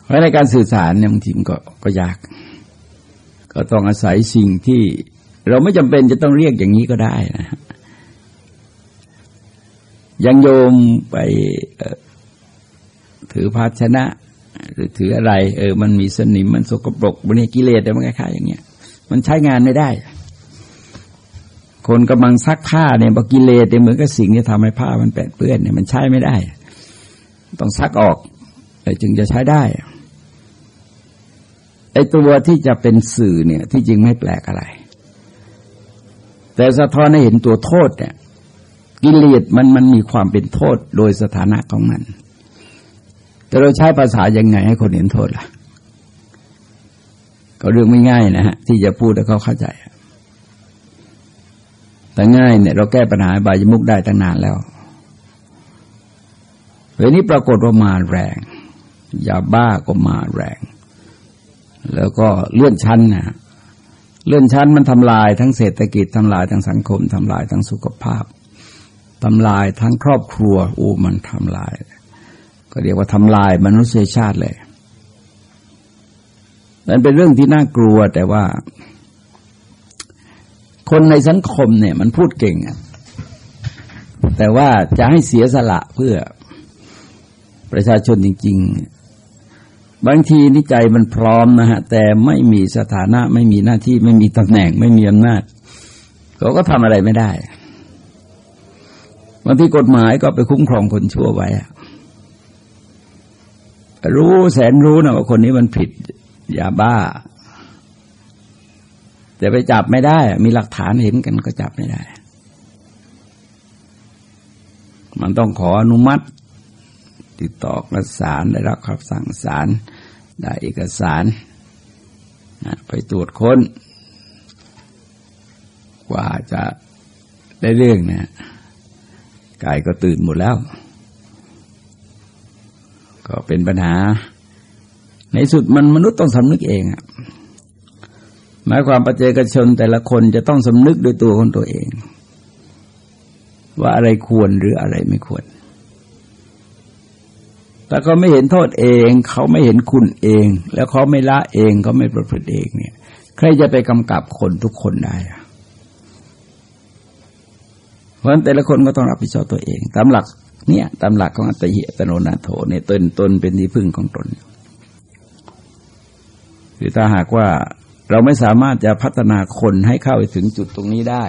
เพ ราะในการสื่อสารเนี่ยบางทีมันก็ก็ยาก ก็ต้องอาศัยสิ่งที่เราไม่จำเป็นจะต้องเรียกอย่างนี้ก็ได้นะยังโยมไปถือภาชนะ หรือถืออะไร เออ มันมีสนิมมันสกปรกมันนี่กิเลสแต่มันคล้ายๆอย่างเงี้ย มันใช้งานไม่ได้ คนกำลังซักผ้าเนี่ยบอกกิเลสเนี่ยเหมือนกับสิ่งที่ทำให้ผ้ามันแปดเปื้อนเนี่ยมันใช้ไม่ได้ ต้องซักออกจึงจะใช้ได้ ไอ้ตัวที่จะเป็นสื่อเนี่ย ที่จริงไม่แปลกอะไร แต่สะท้อนให้เห็นตัวโทษเนี่ยกิเลสมันมันมีความเป็นโทษโดยสถานะของมัน แต่เราใช้ภาษายังไงให้คนเห็นโทษล่ะ ก็เรื่องไม่ง่ายนะฮะที่จะพูดให้เขาเข้าใจ แต่ง่ายเนี่ย เราแก้ปัญหาบายมุกได้ตั้งนานแล้วเวนี้ปรากฏว่ามาแรงยาบ้าก็มาแรง แล้วก็เลื่อนชั้นนะเลื่อนชั้นมันทำลายทั้งเศรษฐกิจทำลายทั้งสังคมทำลายทั้งสุขภาพทำลายทั้งครอบครัวอู้มันทำลาย ก็เรียกว่าทำลายมนุษยชาติเลยนั่นเป็นเรื่องที่น่ากลัวแต่ว่า คนในสังคมเนี่ย มันพูดเก่งแต่ว่าจะให้เสียสละเพื่อประชาชนจริง ๆ บางทีนิจมันพร้อมนะฮะ แต่ไม่มีสถานะ ไม่มีหน้าที่ไม่มีตำแหน่ง ไม่มีอำนาจเขาก็ทำอะไรไม่ได้บางทีกฎหมายก็ไปคุ้มครองคนชั่วไว้รู้แสนรู้นะว่าคนนี้มันผิดยาบ้า แต่ไปจับไม่ได้ มีหลักฐานเห็นกันก็จับไม่ได้ มันต้องขออนุมัติ ติดต่อกับศาลได้รับคำสั่งศาล ได้เอกสารไปตรวจค้น กว่าจะได้เรื่องเนี่ยกายก็ตื่นหมดแล้ว ก็เป็นปัญหา ในสุดมันมนุษย์ต้องสำนึกเองอะหมายความปัจเจกชนแต่ละคนจะต้องสำนึกด้วยตัวของตัวเอง ว่าอะไรควรหรืออะไรไม่ควร แต่เขาไม่เห็นโทษเอง เขาไม่เห็นคุณเอง แล้วเขาไม่ละเองเขาไม่ประพฤติเองเนี่ยใครจะไปกำกับคนทุกคนได้เพราะฉะนั้นแต่ละคนก็ต้องรับผิดชอบตัวเอง ตามหลักเนี่ยตามหลักของอัตหิอัตโนนาโถเนี่ยตนตนเป็นที่พึ่งของตนคือถ้าหากว่าเราไม่สามารถจะพัฒนาคนให้เข้าไปถึงจุดตรงนี้ได้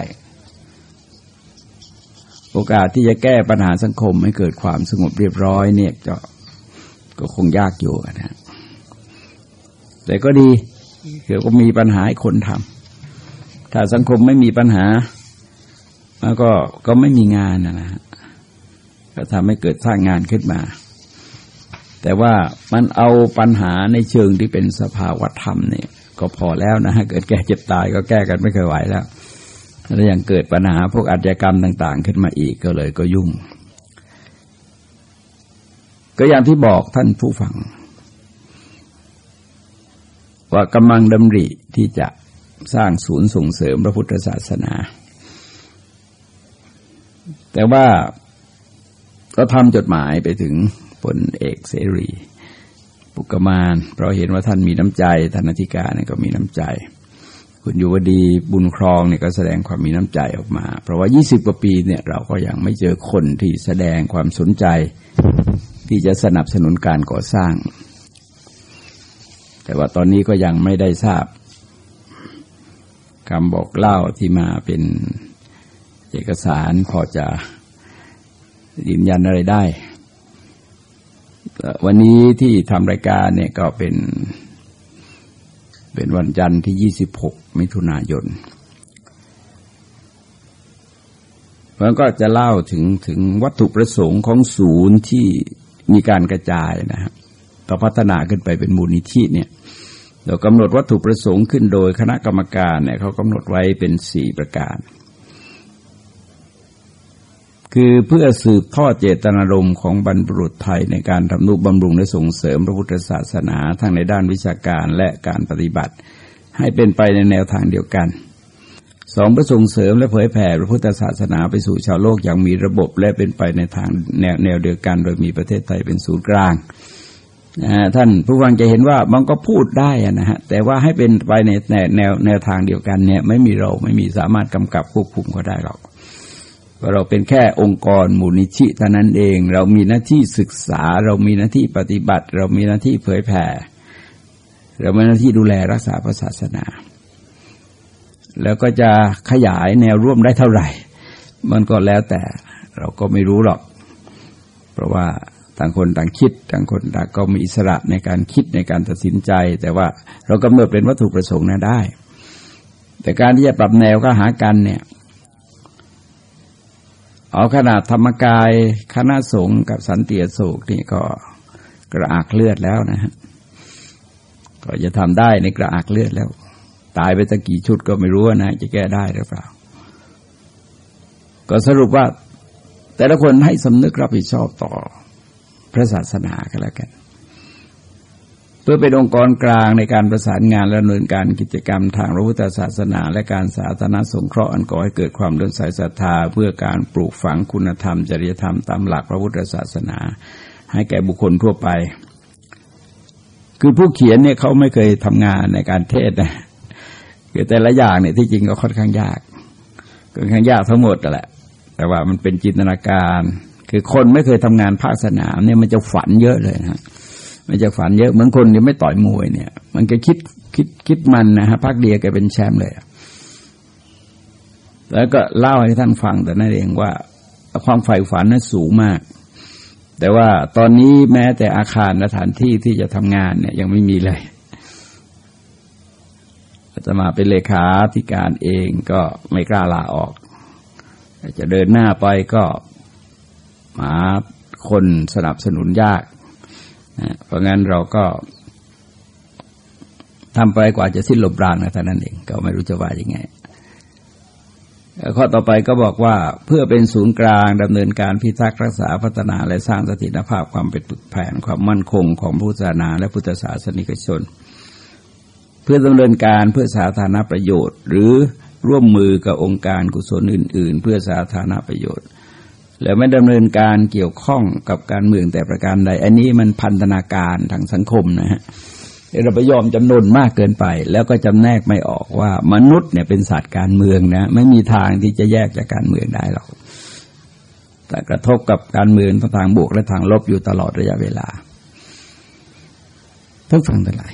โอกาสที่จะแก้ปัญหาสังคมให้เกิดความสงบเรียบร้อยเนี่ยจะ ก็คงยากอยู่นะ แต่ก็ดีคือก็มีปัญหาให้คนทำถ้าสังคมไม่มีปัญหาแล้วก็ก็ไม่มีงานนะฮะก็ทำให้เกิดสร้างงานขึ้นมา แต่ว่ามันเอาปัญหาในเชิงที่เป็นสภาวธรรมเนี่ย ก็พอแล้วนะฮะเกิดแก่เจ็บตายก็แก้กันไม่เคยไหวแล้วแล้วยังเกิดปัญหาพวกอาชญากรรมต่าง ๆ ขึ้นมาอีกก็เลยก็ยุ่ง ก็อย่างที่บอกท่านผู้ฟัง ว่ากำลังดำริที่จะสร้างศูนย์ส่งเสริมพระพุทธศาสนา แต่ว่าก็ทำจดหมายไปถึงพลเอกเสรี ปุกมานเพราะเห็นว่าท่านมีน้ำใจท่านอธิการก็มีน้ำใจ คุณยู่วดีบุญครองเนี่ยก็แสดงความมีน้ำใจออกมา เพราะว่า 20 กว่าปีเนี่ยเราก็ยังไม่เจอคนที่แสดงความสนใจ ที่จะสนับสนุนการก่อสร้าง แต่ว่าตอนนี้ก็ยังไม่ได้ทราบคำบอกเล่าที่มาเป็นเอกสารพอจะยืนยันอะไรได้ วันนี้ที่ทำรายการเนี่ยก็เป็น เป็นวันจันทร์ที่ 26 มิถุนายนเพราะก็จะเล่าถึงถึงวัตถุประสงค์ของศูนย์ที่ มีการกระจายนะครับต่อพัฒนาขึ้นไปเป็นมูลนิธิเนี่ยเรากำหนดวัตถุประสงค์ขึ้นโดยคณะกรรมการเนี่ยเขากำหนดไว้เป็นสี่ประการ คือเพื่อสืบทอดเจตนารมณ์ของบรรพบุรุษไทยในการทำนุบำรุงและส่งเสริมพระพุทธศาสนาทั้งในด้านวิชาการและการปฏิบัติ ให้เป็นไปในแนวทางเดียวกัน สองเพื่อส่งเสริมและเผยแผ่พระพุทธศาสนาไปสู่ชาวโลกอย่างมีระบบและเป็นไปในทางแนวแนวเดียวกันโดยมีประเทศไทยเป็นศูนย์กลางท่านผู้ฟังจะเห็นว่ามันก็พูดได้นะฮะแต่ว่าให้เป็นไปในแนวแนวแนวทางเดียวกันเนี่ยไม่มีเราไม่มีสามารถกำกับควบคุมก็ได้หรอกเราเป็นแค่องค์กรมูลนิธิเท่านั้นเอง เรามีหน้าที่ศึกษา เรามีหน้าที่ปฏิบัติ เรามีหน้าที่เผยแผ่ เรามีหน้าที่ดูแลรักษาพระศาสนา แล้วก็จะขยายแนวร่วมได้เท่าไหร่ มันก็แล้วแต่เราก็ไม่รู้หรอก เพราะว่าต่างคนต่างคิด ต่างคนต่างก็มีอิสระในการคิดในการตัดสินใจ แต่ว่าเรากำหนดเป็นวัตถุประสงค์นะได้ แต่การที่จะปรับแนวก็หากันเนี่ย เอาขนาดธรรมกายคณะสงฆ์กับสันติโศกนี่ก็กระอักเลือดแล้วนะฮะก็จะทำได้ในกระอักเลือดแล้ว ตายไปตะกี่ชุดก็ไม่รู้นะ จะแก้ได้หรือเปล่า ก็สรุปว่า แต่ละคนให้สำนึกรับผิดชอบต่อพระศาสนาก็แล้วกัน เพื่อเป็นองค์กรกลางในการประสานงานและดำเนินการกิจกรรมทางพระพุทธศาสนา และการสาธารณสงเคราะห์อันก่อให้เกิดความเลื่อมใสศรัทธา เพื่อการปลูกฝังคุณธรรม จริยธรรมตามหลักพระพุทธศาสนา ให้แก่บุคคลทั่วไป คือผู้เขียนเนี่ยเขาไม่เคยทำงานในการเทศนะ คือแต่ละอย่างเนี่ยที่จริงก็ค่อนข้างยากค่อนข้างยากทั้งหมดแหละ แต่ว่ามันเป็นจินตนาการ คือคนไม่เคยทำงานภาคสนามเนี่ยมันจะฝันเยอะเลยนะมันจะฝันเยอะเหมือนคนที่ไม่ต่อยมวยเนี่ย มันก็คิดคิดคิดมันนะฮะพักเดียแกเป็นแชมป์เลยแล้วก็เล่าให้ท่านฟังแต่นั่นเองว่า ความใฝ่ฝันนั้นสูงมาก แต่ว่าตอนนี้แม้แต่อาคารสถานที่ที่จะทำงานเนี่ยยังไม่มีเลย จะมาเป็นเลขาธิการเองก็ไม่กล้าลาออก จะเดินหน้าไปก็หาคนสนับสนุนยากเพราะงั้นเราก็ทำไปกว่าจะสิ้นลมปราณนะท่านั้นเอง ก็ไม่รู้จะว่ายังไงข้อต่อไปก็บอกว่าเพื่อเป็นศูนย์กลางดำเนินการพิทักษ์รักษาพัฒนาและสร้างสถิตภาพความเป็นปึกแผ่นความมั่นคงของพุทธศาสนาและพุทธศาสนิกชน เพื่อดำเนินการเพื่อสาธารณประโยชน์ หรือร่วมมือกับองค์การกุศลอื่น ๆ เพื่อสาธารณประโยชน์ แล้วไม่ดำเนินการเกี่ยวข้องกับการเมืองแต่ประการใด อันนี้มันพันธนาการทางสังคมนะฮะเราไปยอมจำนวนมากเกินไป แล้วก็จำแนกไม่ออกว่ามนุษย์เนี่ยเป็นสัตว์การเมืองนะไม่มีทางที่จะแยกจากการเมืองได้หรอกแต่กระทบกับการเมืองทั้งทางบวกและทางลบอยู่ตลอดระยะเวลาท่านฟังทั้งหลาย